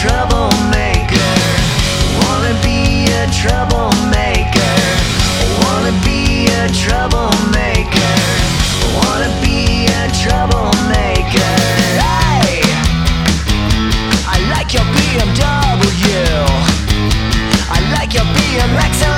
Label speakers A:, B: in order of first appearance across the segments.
A: troublemaker. Wanna be a troublemaker. Wanna be a troublemaker. Wanna be a troublemaker. Hey! I like your BMW. I like your BMX.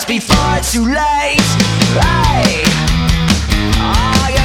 A: just before it's too late. Hey, oh, you're